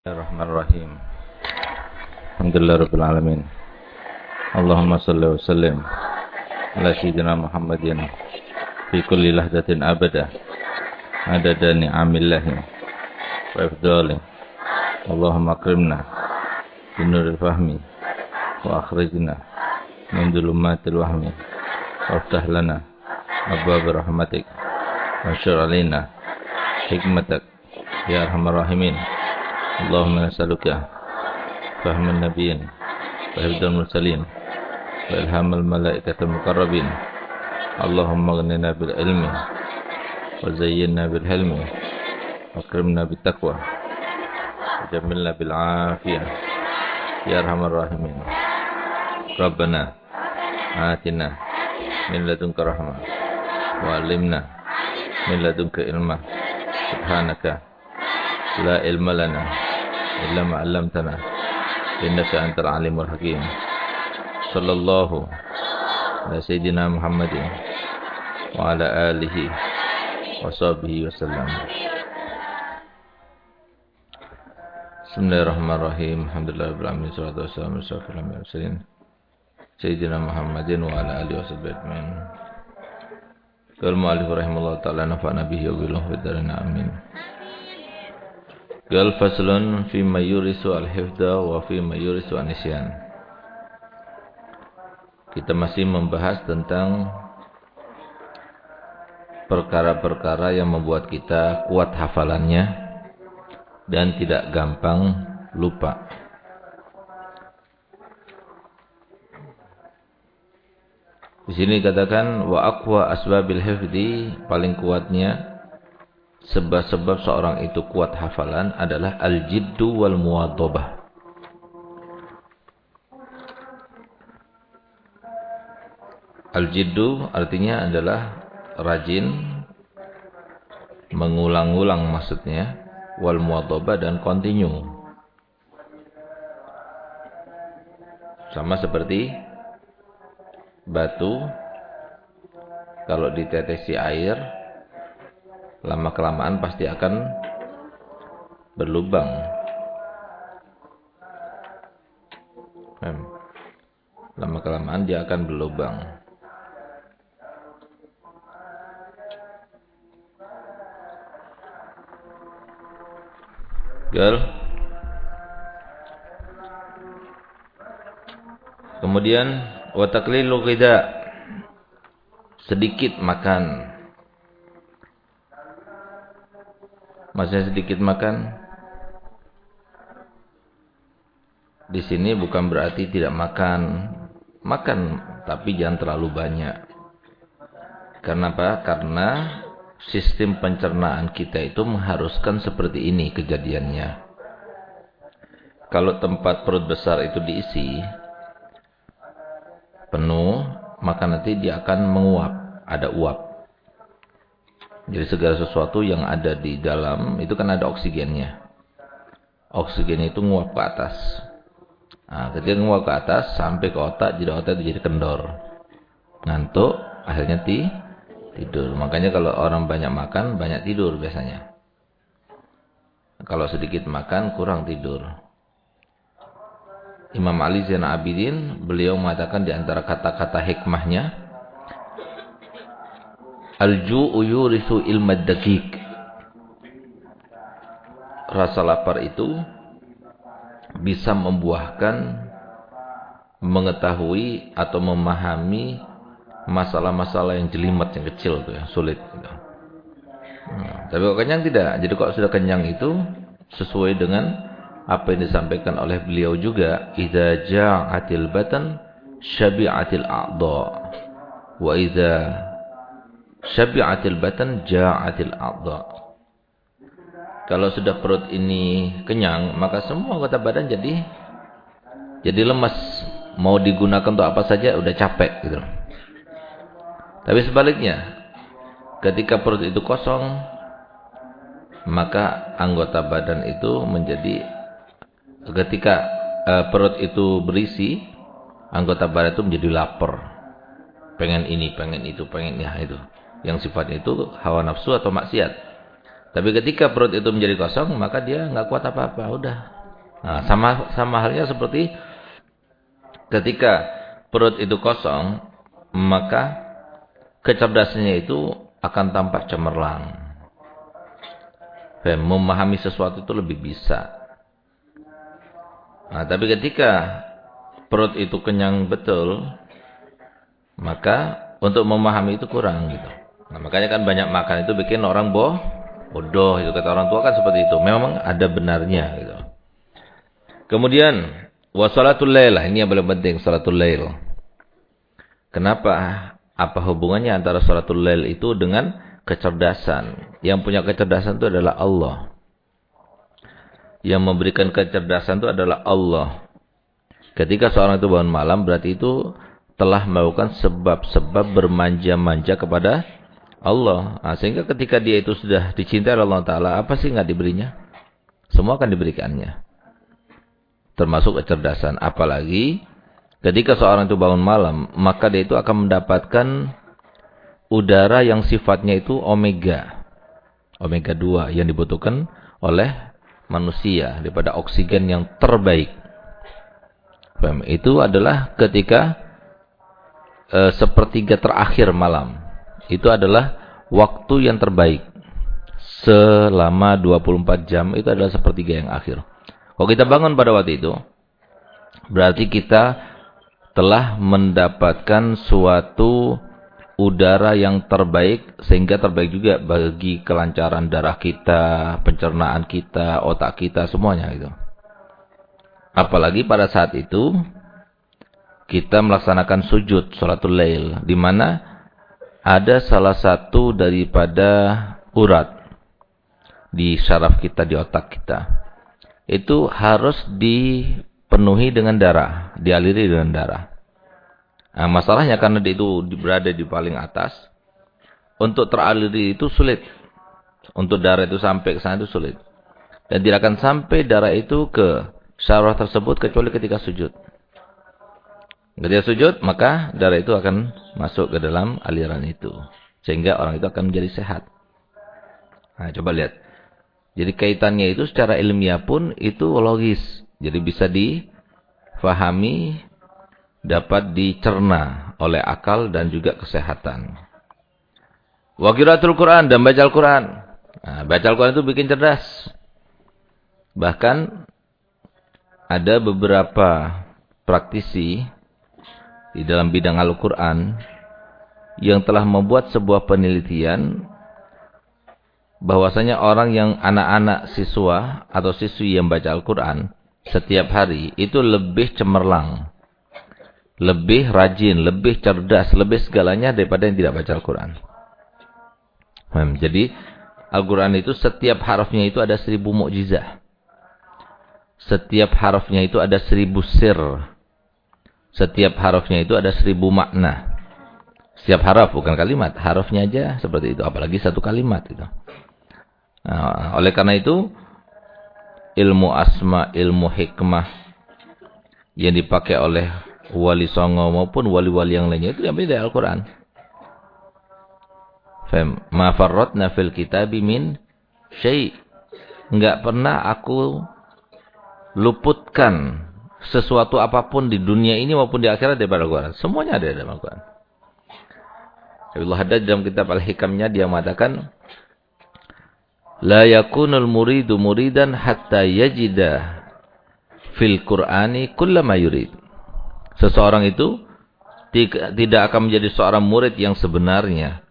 Bismillahirrahmanirrahim. Alhamdulillah rabbil alamin. Allahumma salli wa sallim ala sayyidina Muhammadin fi kulli lahdatin abada adada ni'amillahi wa ifdali. Allahumma akrimna bi nuril fahmi wa akhrijna min dhulumatil wahmi waftah lana abwaab rahmatik wa syur alaina hikmatak ya arhamar rahimin. اللهم نسألك فهم النبيين وحفظ المرسلين وإلهام الملائكة المقربين. اللهم اغننا بالعلم وزينا بالحلم واكرمنا بالتقوى وجملنا بالعافية. يا أرحم الراحمين. ربنا آتنا من لدنك رحمة وعلمنا من لدنك علما سبحانك لا علم لنا إلا ما علمتنا. إنك أنت العليم الحكيم. صلى الله على سيدنا محمد وعلى آله وصحبه وسلم. بسم الله الرحمن الرحيم. الحمد لله رب العالمين. والصلاة والسلام على أشرف المرسلين. سيدنا محمد وعلى آله وصحبه أجمعين. قال المؤلف رحمه الله تعالى نفعنا به وبه في الدارين آمين. Gal faslun fi mayurisu al-hifda wa fi mayurisu an-nisyan. Kita masih membahas tentang perkara-perkara yang membuat kita kuat hafalannya dan tidak gampang lupa. Di sini katakan wa aqwa asbabil hifdi paling kuatnya sebab-sebab seorang itu kuat hafalan adalah al-jiddu wal muwadhabah. Al-jiddu artinya adalah rajin mengulang-ulang maksudnya wal muwadhabah dan continue. Sama seperti batu kalau ditetesi air lama kelamaan pasti akan berlubang. Lama kelamaan dia akan berlubang. Girl. Kemudian wataklilu ghidha sedikit makan Maksudnya sedikit makan. Di sini bukan berarti tidak makan. Makan, tapi jangan terlalu banyak. Karena apa? Karena sistem pencernaan kita itu mengharuskan seperti ini kejadiannya. Kalau tempat perut besar itu diisi penuh, maka nanti dia akan menguap, ada uap. Jadi segala sesuatu yang ada di dalam itu kan ada oksigennya. Oksigen itu nguap ke atas. Nah, ketika nguap ke atas sampai ke otak, jadi otak itu jadi kendor. Ngantuk, akhirnya ti tidur. Makanya kalau orang banyak makan, banyak tidur biasanya. Kalau sedikit makan, kurang tidur. Imam Ali Zainal Abidin, beliau mengatakan di antara kata-kata hikmahnya, Al-ju'u yurisu ilmad dakik. Rasa lapar itu bisa membuahkan mengetahui atau memahami masalah-masalah yang jelimet yang kecil tuh ya, sulit gitu. Hmm, tapi kok kenyang tidak. Jadi kok sudah kenyang itu sesuai dengan apa yang disampaikan oleh beliau juga, idza ja'atil batan syabi'atil a'dha. Wa idza syabi'atil batan ja'atil a'dha. Kalau sudah perut ini kenyang, maka semua anggota badan jadi jadi lemas. Mau digunakan untuk apa saja udah capek gitu. Tapi sebaliknya, ketika perut itu kosong, maka anggota badan itu menjadi ketika uh, perut itu berisi, anggota badan itu menjadi lapar. Pengen ini, pengen itu, pengen ya itu yang sifatnya itu hawa nafsu atau maksiat. Tapi ketika perut itu menjadi kosong, maka dia nggak kuat apa-apa, udah. Nah, sama sama halnya seperti ketika perut itu kosong, maka kecerdasannya itu akan tampak cemerlang. Dan memahami sesuatu itu lebih bisa. Nah, tapi ketika perut itu kenyang betul, maka untuk memahami itu kurang gitu. Nah, makanya kan banyak makan itu bikin orang boh, bodoh itu kata orang tua kan seperti itu. Memang ada benarnya gitu. Kemudian wasalatul lail, ini yang paling penting salatul lail. Kenapa? Apa hubungannya antara salatul lail itu dengan kecerdasan? Yang punya kecerdasan itu adalah Allah. Yang memberikan kecerdasan itu adalah Allah. Ketika seorang itu bangun malam berarti itu telah melakukan sebab-sebab bermanja-manja kepada Allah. Nah, sehingga ketika dia itu sudah dicintai oleh Allah Ta'ala, apa sih nggak diberinya? Semua akan diberikannya. Termasuk kecerdasan. Apalagi Ketika seorang itu bangun malam, maka dia itu akan mendapatkan udara yang sifatnya itu omega. Omega 2 yang dibutuhkan oleh manusia daripada oksigen yang terbaik. Itu adalah ketika e, sepertiga terakhir malam. Itu adalah waktu yang terbaik. Selama 24 jam itu adalah sepertiga yang akhir. Kalau kita bangun pada waktu itu, berarti kita telah mendapatkan suatu udara yang terbaik sehingga terbaik juga bagi kelancaran darah kita, pencernaan kita, otak kita semuanya itu. Apalagi pada saat itu kita melaksanakan sujud salatul lail di mana ada salah satu daripada urat di syaraf kita di otak kita. Itu harus dipenuhi dengan darah, dialiri dengan darah. Nah, masalahnya karena itu berada di paling atas, untuk teraliri itu sulit. Untuk darah itu sampai ke sana itu sulit. Dan tidak akan sampai darah itu ke syaraf tersebut kecuali ketika sujud. Ketika sujud, maka darah itu akan masuk ke dalam aliran itu. Sehingga orang itu akan menjadi sehat. Nah, coba lihat. Jadi kaitannya itu secara ilmiah pun itu logis. Jadi bisa difahami dapat dicerna oleh akal dan juga kesehatan. Wakiratul Quran dan baca Al-Quran. Nah, baca Al-Quran itu bikin cerdas. Bahkan ada beberapa praktisi di dalam bidang Al-Quran yang telah membuat sebuah penelitian bahwasanya orang yang anak-anak siswa atau siswi yang baca Al-Quran setiap hari itu lebih cemerlang lebih rajin, lebih cerdas, lebih segalanya daripada yang tidak baca Al-Quran. Hmm, jadi Al-Quran itu setiap harafnya itu ada seribu mukjizah. Setiap harafnya itu ada seribu sir. Setiap harafnya itu ada seribu makna. Setiap haraf bukan kalimat, harafnya aja seperti itu. Apalagi satu kalimat itu. Nah, oleh karena itu ilmu asma, ilmu hikmah yang dipakai oleh wali songo maupun wali-wali yang lainnya itu diambil dari Al-Quran. Fem, ma farratna fil kitabi min syai. Enggak pernah aku luputkan sesuatu apa pun di dunia ini maupun di akhirat dari Al-Quran. Semuanya ada dalam Al-Quran. Abdullah Haddad dalam kitab Al-Hikamnya dia mengatakan La yakunul muridu muridan hatta yajida fil Qur'ani kullama yurid. Seseorang itu tidak akan menjadi seorang murid yang sebenarnya.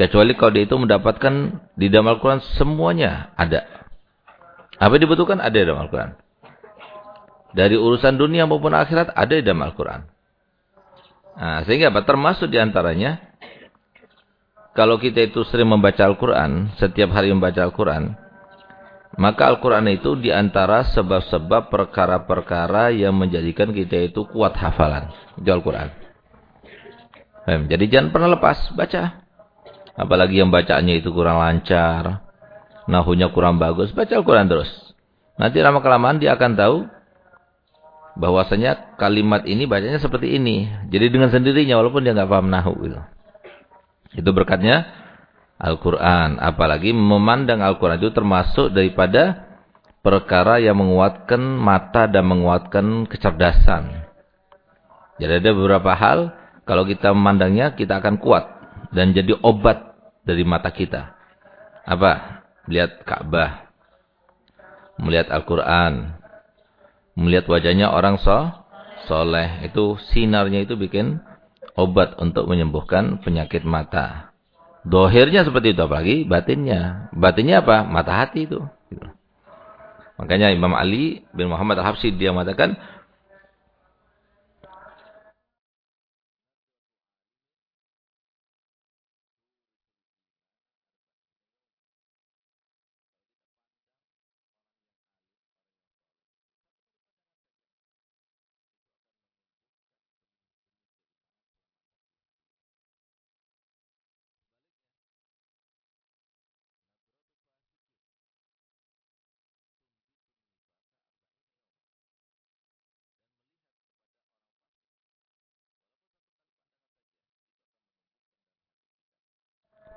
Kecuali kalau dia itu mendapatkan di dalam Al-Quran semuanya ada. Apa dibutuhkan? Ada dalam Al-Quran. Dari urusan dunia maupun akhirat ada di dalam Al-Quran. Nah, sehingga apa? Termasuk di antaranya, kalau kita itu sering membaca Al-Quran, setiap hari membaca Al-Quran, maka Al-Quran itu di antara sebab-sebab perkara-perkara yang menjadikan kita itu kuat hafalan. Itu Al-Quran. Jadi jangan pernah lepas, baca. Apalagi yang bacaannya itu kurang lancar. Nahunya kurang bagus, baca Al-Quran terus. Nanti lama-kelamaan dia akan tahu bahwasanya kalimat ini bacanya seperti ini. Jadi dengan sendirinya walaupun dia nggak paham nahu gitu. Itu berkatnya Al-Quran. Apalagi memandang Al-Quran itu termasuk daripada perkara yang menguatkan mata dan menguatkan kecerdasan. Jadi ada beberapa hal, kalau kita memandangnya, kita akan kuat. Dan jadi obat dari mata kita. Apa? Melihat Ka'bah. Melihat Al-Quran. Melihat wajahnya orang so, soleh. Itu sinarnya itu bikin obat untuk menyembuhkan penyakit mata. Dohirnya seperti itu apalagi batinnya. Batinnya apa? Mata hati itu. Gitu. Makanya Imam Ali bin Muhammad Al-Habsyi dia mengatakan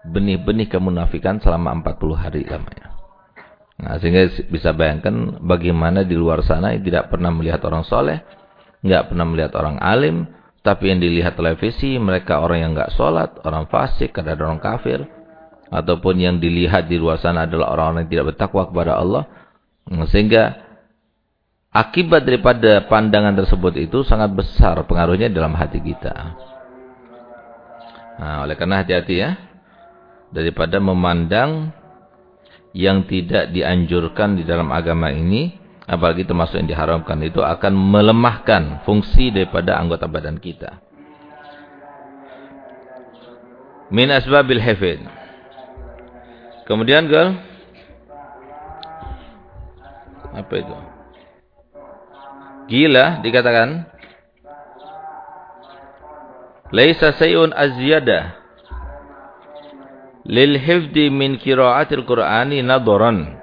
benih-benih kemunafikan selama 40 hari lamanya. Nah, sehingga bisa bayangkan bagaimana di luar sana tidak pernah melihat orang soleh, nggak pernah melihat orang alim, tapi yang dilihat televisi mereka orang yang nggak sholat, orang fasik, ada orang kafir, ataupun yang dilihat di luar sana adalah orang-orang yang tidak bertakwa kepada Allah, nah, sehingga akibat daripada pandangan tersebut itu sangat besar pengaruhnya dalam hati kita. Nah, oleh karena hati-hati ya daripada memandang yang tidak dianjurkan di dalam agama ini apalagi termasuk yang diharamkan itu akan melemahkan fungsi daripada anggota badan kita. Min asbabil hafid kemudian gal? Apa itu? Gila dikatakan. Laisa sayun lil hifdi min qiraatil qur'ani nadharan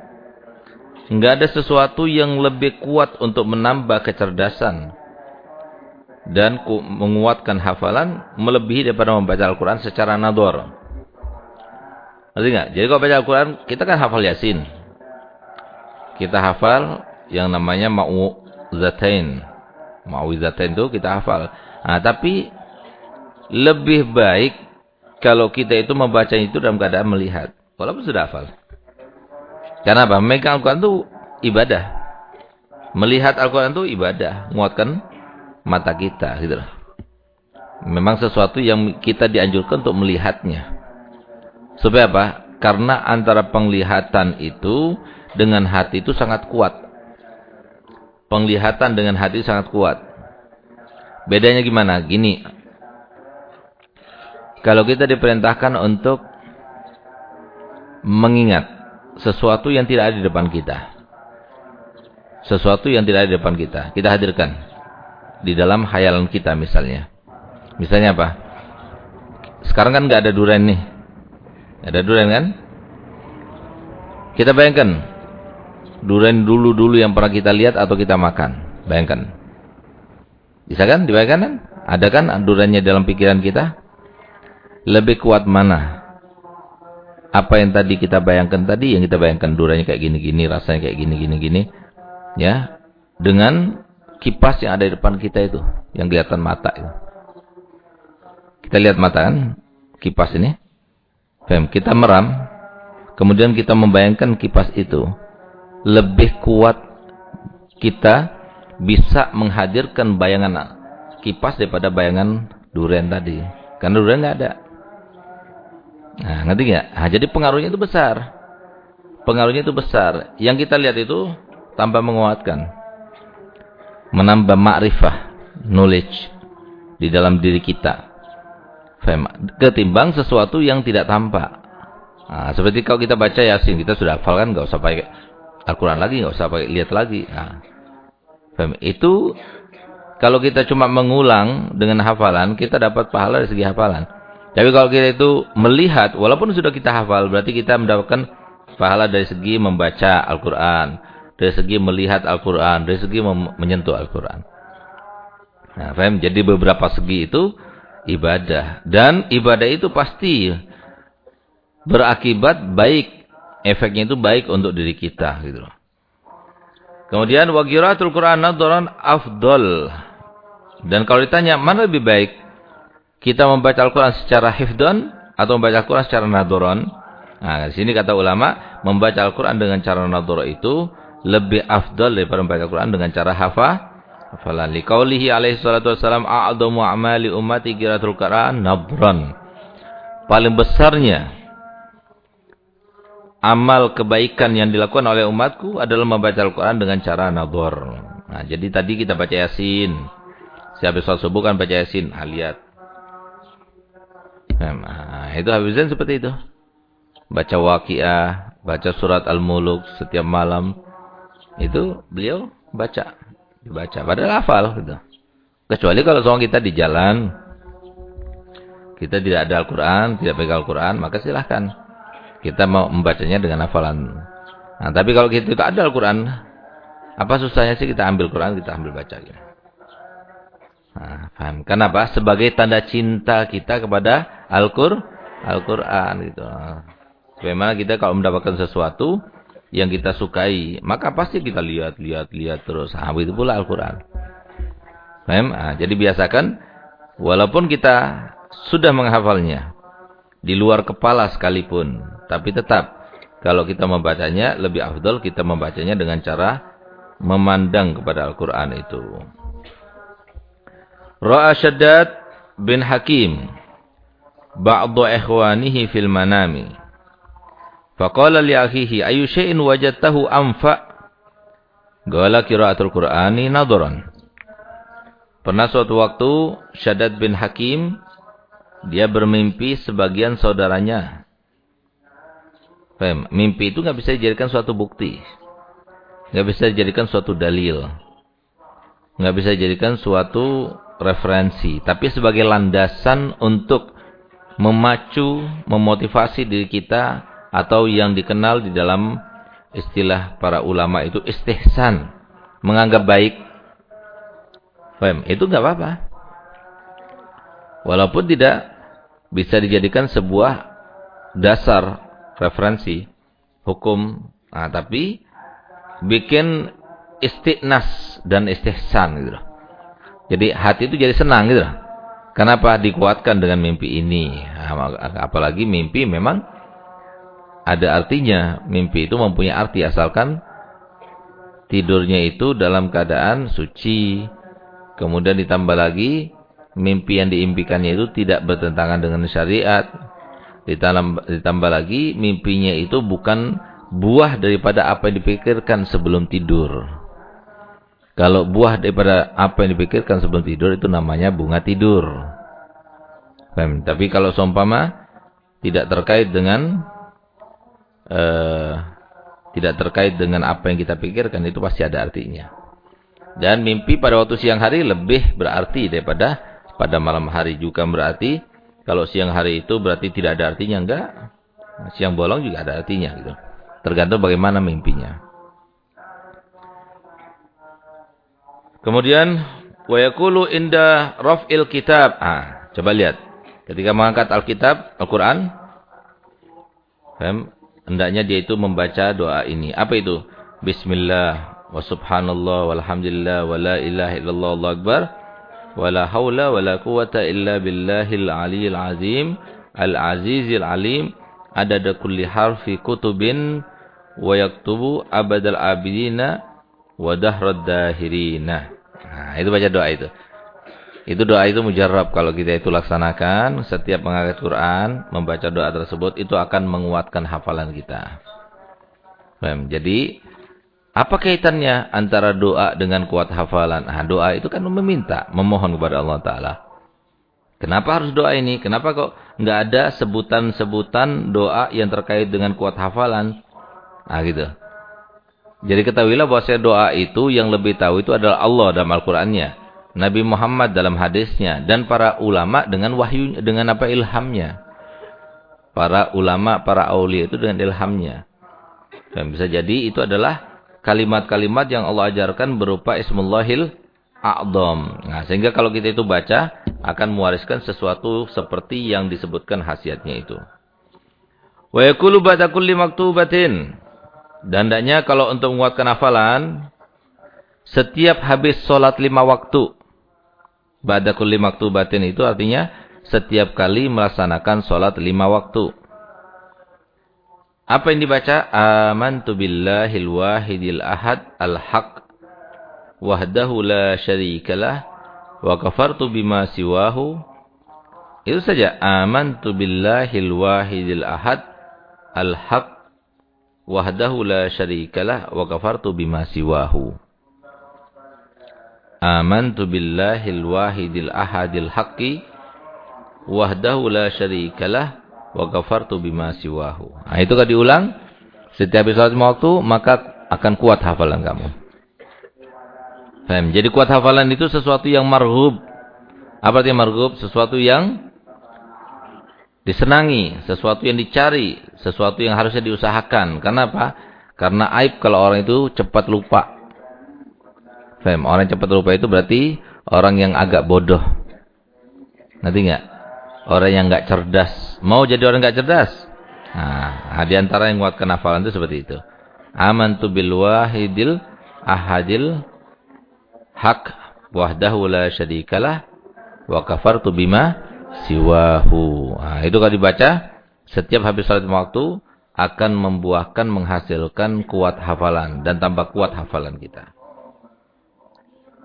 enggak ada sesuatu yang lebih kuat untuk menambah kecerdasan dan menguatkan hafalan melebihi daripada membaca Al-Qur'an secara nadhar. Ngerti enggak? Jadi kalau baca Al-Qur'an kita kan hafal Yasin. Kita hafal yang namanya mau'izatain. Mau'izatain itu kita hafal. Nah, tapi lebih baik kalau kita itu membaca itu dalam keadaan melihat. Walaupun sudah hafal. Karena apa? Memegang Al-Quran itu ibadah. Melihat Al-Quran itu ibadah. Menguatkan mata kita. Gitu Memang sesuatu yang kita dianjurkan untuk melihatnya. Supaya apa? Karena antara penglihatan itu dengan hati itu sangat kuat. Penglihatan dengan hati sangat kuat. Bedanya gimana? Gini, kalau kita diperintahkan untuk mengingat sesuatu yang tidak ada di depan kita. Sesuatu yang tidak ada di depan kita. Kita hadirkan. Di dalam hayalan kita misalnya. Misalnya apa? Sekarang kan nggak ada durian nih. Ada durian kan? Kita bayangkan. Durian dulu-dulu yang pernah kita lihat atau kita makan. Bayangkan. Bisa kan? Dibayangkan kan? Ada kan duriannya dalam pikiran kita? Lebih kuat mana? Apa yang tadi kita bayangkan tadi, yang kita bayangkan duranya kayak gini-gini, rasanya kayak gini-gini-gini. Ya, dengan kipas yang ada di depan kita itu, yang kelihatan mata itu. Kita lihat mata kan, kipas ini. Fem, kita meram, kemudian kita membayangkan kipas itu. Lebih kuat kita bisa menghadirkan bayangan kipas daripada bayangan durian tadi. Karena durian nggak ada. Nah, ngerti nggak? Nah, jadi pengaruhnya itu besar. Pengaruhnya itu besar. Yang kita lihat itu tambah menguatkan. Menambah ma'rifah, knowledge di dalam diri kita. Ketimbang sesuatu yang tidak tampak. Nah, seperti kalau kita baca Yasin, kita sudah hafal kan, nggak usah pakai Al-Quran lagi, nggak usah pakai lihat lagi. Nah, itu kalau kita cuma mengulang dengan hafalan, kita dapat pahala dari segi hafalan. Tapi kalau kita itu melihat, walaupun sudah kita hafal, berarti kita mendapatkan pahala dari segi membaca Al-Quran. Dari segi melihat Al-Quran. Dari segi menyentuh Al-Quran. Nah, faham? Jadi beberapa segi itu ibadah. Dan ibadah itu pasti berakibat baik. Efeknya itu baik untuk diri kita gitu. Kemudian qiraatul Qur'an nadharan afdal. Dan kalau ditanya mana lebih baik? Kita membaca Al-Qur'an secara hifdan atau membaca Al-Qur'an secara nadharan? Nah, di sini kata ulama, membaca Al-Qur'an dengan cara nadhara itu lebih afdal daripada membaca Al-Qur'an dengan cara hafal. Hafalan liqaulihi alaihi salatu wasalam a'dhamu a'mali ummati qiraatul Qur'an nadhran. Paling besarnya amal kebaikan yang dilakukan oleh umatku adalah membaca Al-Quran dengan cara nadhor. Nah, jadi tadi kita baca Yasin. Siapa sholat subuh kan baca Yasin. Nah, lihat. Nah, itu habisnya seperti itu. Baca waqiah, baca surat Al-Muluk setiap malam. Itu beliau baca. Dibaca. Padahal hafal. Gitu. Kecuali kalau seorang kita di jalan. Kita tidak ada Al-Quran, tidak pegang Al-Quran, maka silahkan kita mau membacanya dengan hafalan. Nah, tapi kalau kita tidak ada Al-Quran, apa susahnya sih kita ambil Quran, kita ambil baca. Gitu. Nah, paham? Kenapa? Sebagai tanda cinta kita kepada Al-Qur'an. Al-Quran gitu. Bagaimana kita kalau mendapatkan sesuatu yang kita sukai, maka pasti kita lihat, lihat, lihat terus. Nah, itu pula Al-Quran. Nah, jadi biasakan, walaupun kita sudah menghafalnya, di luar kepala sekalipun. Tapi tetap, kalau kita membacanya, lebih afdol kita membacanya dengan cara memandang kepada Al-Quran itu. Ra'a bin Hakim ba'du ikhwanihi fil manami. Faqala li akhihi ayu syai'in wajadtahu anfa? Qala qira'atul Qur'ani nadharan. Pernah suatu waktu Shaddad bin Hakim dia bermimpi sebagian saudaranya. Mimpi itu nggak bisa dijadikan suatu bukti. nggak bisa dijadikan suatu dalil. nggak bisa dijadikan suatu referensi. Tapi sebagai landasan untuk memacu, memotivasi diri kita. Atau yang dikenal di dalam istilah para ulama itu istihsan. Menganggap baik. Fem, itu nggak apa-apa. Walaupun tidak bisa dijadikan sebuah dasar referensi hukum, nah, tapi bikin istiqnas dan istihsan gitu. Jadi hati itu jadi senang gitu. Kenapa dikuatkan dengan mimpi ini? Nah, apalagi mimpi memang ada artinya. Mimpi itu mempunyai arti asalkan tidurnya itu dalam keadaan suci. Kemudian ditambah lagi mimpi yang diimpikannya itu tidak bertentangan dengan syariat. Ditambah, ditambah lagi mimpinya itu bukan buah daripada apa yang dipikirkan sebelum tidur. Kalau buah daripada apa yang dipikirkan sebelum tidur itu namanya bunga tidur. Tapi kalau seumpama tidak terkait dengan uh, tidak terkait dengan apa yang kita pikirkan itu pasti ada artinya. Dan mimpi pada waktu siang hari lebih berarti daripada pada malam hari. Juga berarti kalau siang hari itu berarti tidak ada artinya enggak. Siang bolong juga ada artinya gitu. Tergantung bagaimana mimpinya Kemudian wa yaqulu inda raf'il kitab. Ah, coba lihat. Ketika mengangkat Alkitab, Al-Qur'an, hendaknya dia itu membaca doa ini. Apa itu? Bismillah wa subhanallah walhamdulillah wa la ilaha illallah Allahu akbar wa la haula wa la quwata illa billahil aliyil azim al azizil alim adada kulli harfi kutubin wa yaktubu abadal abidina wa dahrad dahirina. Nah, itu baca doa itu. Itu doa itu mujarab kalau kita itu laksanakan setiap mengangkat Quran, membaca doa tersebut itu akan menguatkan hafalan kita. Mem, Jadi apa kaitannya antara doa dengan kuat hafalan? Nah, doa itu kan meminta, memohon kepada Allah taala. Kenapa harus doa ini? Kenapa kok nggak ada sebutan-sebutan doa yang terkait dengan kuat hafalan? Ah gitu. Jadi ketahuilah bahwa doa itu yang lebih tahu itu adalah Allah dalam Al-Qur'annya. Nabi Muhammad dalam hadisnya dan para ulama dengan wahyu dengan apa ilhamnya. Para ulama, para aulia itu dengan ilhamnya. Dan bisa jadi itu adalah kalimat-kalimat yang Allah ajarkan berupa Ismullahil A'dham. Nah, sehingga kalau kita itu baca akan mewariskan sesuatu seperti yang disebutkan khasiatnya itu. Wa yakulu ba'da kulli maktubatin. Dan hendaknya kalau untuk menguatkan hafalan, setiap habis sholat lima waktu. Ba'da kulli maktubatin itu artinya setiap kali melaksanakan sholat lima waktu. Apa yang dibaca? Amantu billahil wahidil ahad al-haq wahdahu la syarikalah wa kafartu bima siwahu itu saja amantu billahil wahidil ahad al-haq wahdahu la syarikalah wa kafartu bima siwahu amantu billahil wahidil ahadil haqqi wahdahu la syarikalah wa kafartu bima siwahu nah itu kan diulang setiap salat waktu maka akan kuat hafalan kamu Faham? Jadi kuat hafalan itu sesuatu yang marhub. Apa artinya marhub? Sesuatu yang disenangi, sesuatu yang dicari, sesuatu yang harusnya diusahakan. Karena apa? Karena aib kalau orang itu cepat lupa. Faham? Orang yang cepat lupa itu berarti orang yang agak bodoh. Nanti enggak? Orang yang enggak cerdas. Mau jadi orang enggak cerdas? Nah, di antara yang menguatkan hafalan itu seperti itu. Amantu bil wahidil ahadil hak wahdahu la syarikalah wa kafartu bima siwahu. Nah, itu kalau dibaca setiap habis salat waktu akan membuahkan menghasilkan kuat hafalan dan tambah kuat hafalan kita.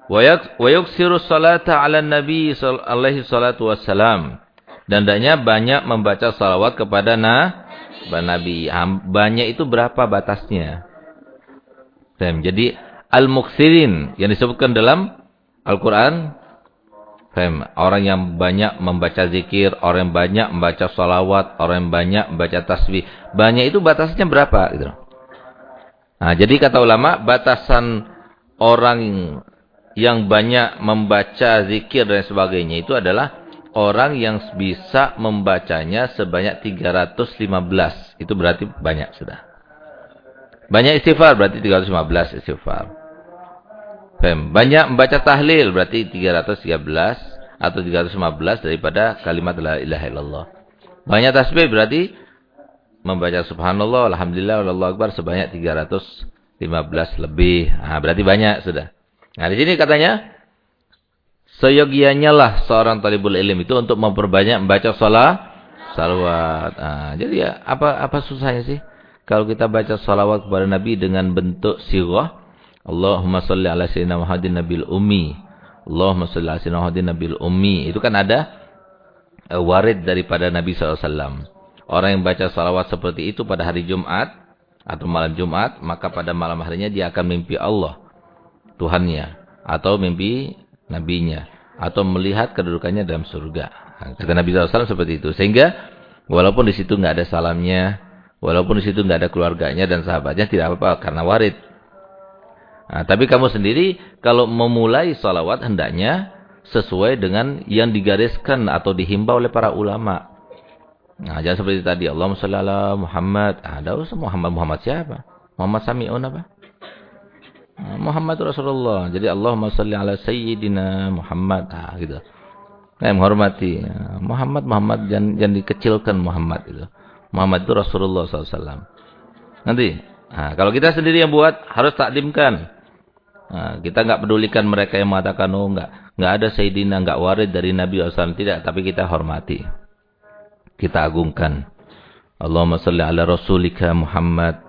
Wa yuksiru salata 'ala nabi alaihi salatu wassalam. Dan hendaknya banyak membaca salawat kepada na, Nabi. Banyak itu berapa batasnya? Jadi al-muksirin yang disebutkan dalam Al-Quran. Orang yang banyak membaca zikir, orang yang banyak membaca salawat, orang yang banyak membaca tasbih. Banyak itu batasnya berapa? Gitu. Nah, jadi kata ulama, batasan orang yang banyak membaca zikir dan sebagainya itu adalah orang yang bisa membacanya sebanyak 315. Itu berarti banyak sudah. Banyak istighfar berarti 315 istighfar. Banyak membaca tahlil berarti 313 atau 315 daripada kalimat la ilaha illallah. Banyak tasbih berarti membaca subhanallah, alhamdulillah, wallahu akbar sebanyak 315 lebih. Nah, berarti banyak sudah. Nah, di sini katanya seyogianya lah seorang talibul ilm itu untuk memperbanyak membaca salat salawat. Nah, jadi ya apa apa susahnya sih kalau kita baca salawat kepada Nabi dengan bentuk sirah Allahumma salli ala sayyidina Muhammadin nabil ummi. Allahumma salli ala sayyidina Muhammadin nabil ummi. Itu kan ada uh, warid daripada Nabi SAW. Orang yang baca salawat seperti itu pada hari Jumat atau malam Jumat, maka pada malam harinya dia akan mimpi Allah, Tuhannya, atau mimpi nabinya, atau melihat kedudukannya dalam surga. Kata Nabi SAW seperti itu. Sehingga walaupun di situ nggak ada salamnya, walaupun di situ nggak ada keluarganya dan sahabatnya, tidak apa-apa karena warid. Nah, tapi kamu sendiri kalau memulai salawat hendaknya sesuai dengan yang digariskan atau dihimbau oleh para ulama. Nah, jangan seperti tadi Allahumma shalli ala Muhammad. Ah, ada usah Muhammad Muhammad siapa? Muhammad Sami'un apa? Nah, Muhammad Rasulullah. Jadi Allahumma shalli ala sayyidina Muhammad. Ah, gitu. Nah, menghormati Muhammad Muhammad jangan, jangan dikecilkan Muhammad itu. Muhammad itu Rasulullah SAW. Nanti, nah, kalau kita sendiri yang buat harus takdimkan. Nah, kita nggak pedulikan mereka yang mengatakan oh nggak nggak ada sayyidina nggak warid dari Nabi SAW tidak, tapi kita hormati, kita agungkan. Allahumma salli ala rasulika Muhammad.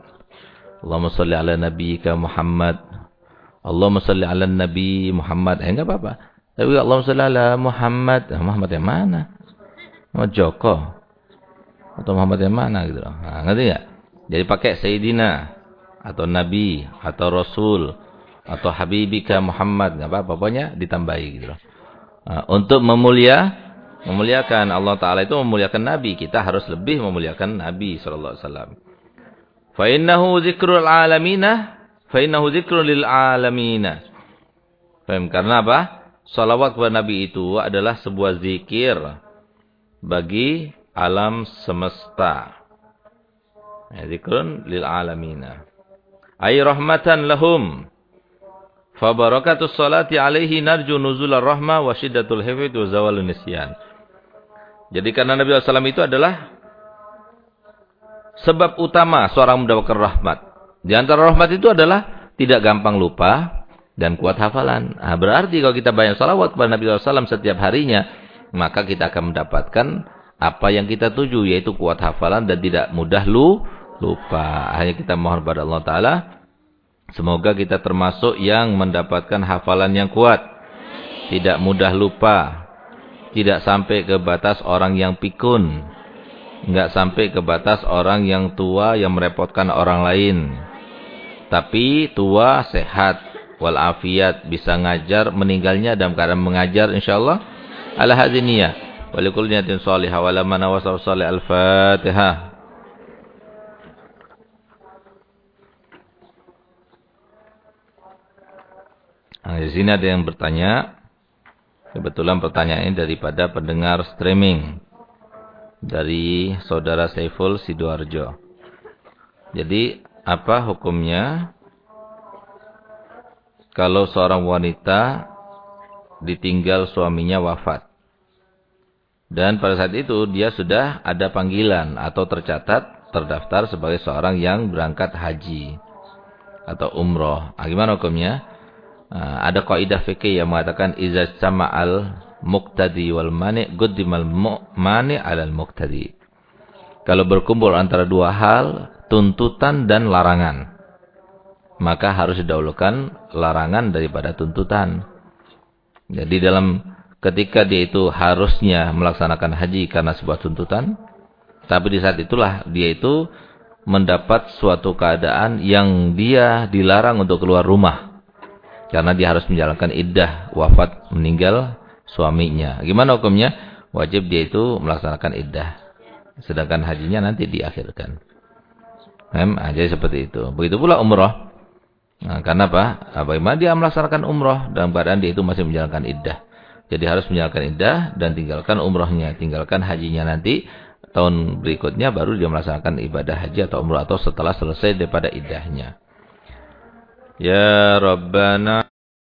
Allahumma salli ala nabiyyika Muhammad. Allahumma salli ala nabi Muhammad. Eh enggak apa-apa. Tapi Allahumma salli ala Muhammad. Eh, Muhammad yang mana? Muhammad Joko. Atau Muhammad yang mana gitu Nah, ngerti enggak? Jadi pakai sayyidina atau nabi atau rasul atau habibika Muhammad enggak apa pokoknya ditambahi gitu loh. Nah, untuk memulia memuliakan Allah taala itu memuliakan nabi, kita harus lebih memuliakan nabi sallallahu alaihi wasallam. Fa innahu dzikrul alamina, fa innahu dzikrul lil alamina. Faham? Karena apa? Salawat kepada nabi itu adalah sebuah zikir bagi alam semesta. Ya, zikrun lil alamina. Ay rahmatan lahum Fa barakatus salati alaihi narju nuzular rahmah wa syiddatul hifid wa zawalun nisyan. Jadi karena Nabi SAW itu adalah sebab utama seorang mendapatkan rahmat. Di antara rahmat itu adalah tidak gampang lupa dan kuat hafalan. Nah, berarti kalau kita banyak salawat kepada Nabi SAW setiap harinya, maka kita akan mendapatkan apa yang kita tuju, yaitu kuat hafalan dan tidak mudah lu lupa. Hanya kita mohon kepada Allah Ta'ala, semoga kita termasuk yang mendapatkan hafalan yang kuat. Tidak mudah lupa. Tidak sampai ke batas orang yang pikun. Enggak sampai ke batas orang yang tua yang merepotkan orang lain. Tapi tua sehat walafiat bisa ngajar meninggalnya dalam keadaan mengajar insyaallah ala hadiniyah wa niyatin wa salih al-fatihah Nah, di sini ada yang bertanya. Kebetulan pertanyaannya daripada pendengar streaming dari saudara Saiful Sidoarjo. Jadi, apa hukumnya kalau seorang wanita ditinggal suaminya wafat. Dan pada saat itu dia sudah ada panggilan atau tercatat terdaftar sebagai seorang yang berangkat haji atau umroh. Nah, hukumnya? Nah, ada kaidah fikih yang mengatakan iza sama'al muqtadi wal mani quddimal mani 'alal muqtadi. Kalau berkumpul antara dua hal, tuntutan dan larangan maka harus didahulukan larangan daripada tuntutan. Jadi dalam ketika dia itu harusnya melaksanakan haji karena sebuah tuntutan, tapi di saat itulah dia itu mendapat suatu keadaan yang dia dilarang untuk keluar rumah. Karena dia harus menjalankan iddah wafat meninggal suaminya. Gimana hukumnya? Wajib dia itu melaksanakan iddah. Sedangkan hajinya nanti diakhirkan. Nah, jadi seperti itu. Begitu pula umrah. Nah, karena apa? Nah, bagaimana dia melaksanakan umroh dalam keadaan dia itu masih menjalankan iddah. Jadi harus menjalankan iddah dan tinggalkan umrohnya. Tinggalkan hajinya nanti. Tahun berikutnya baru dia melaksanakan ibadah haji atau umroh atau setelah selesai daripada iddahnya. Ya Rabbana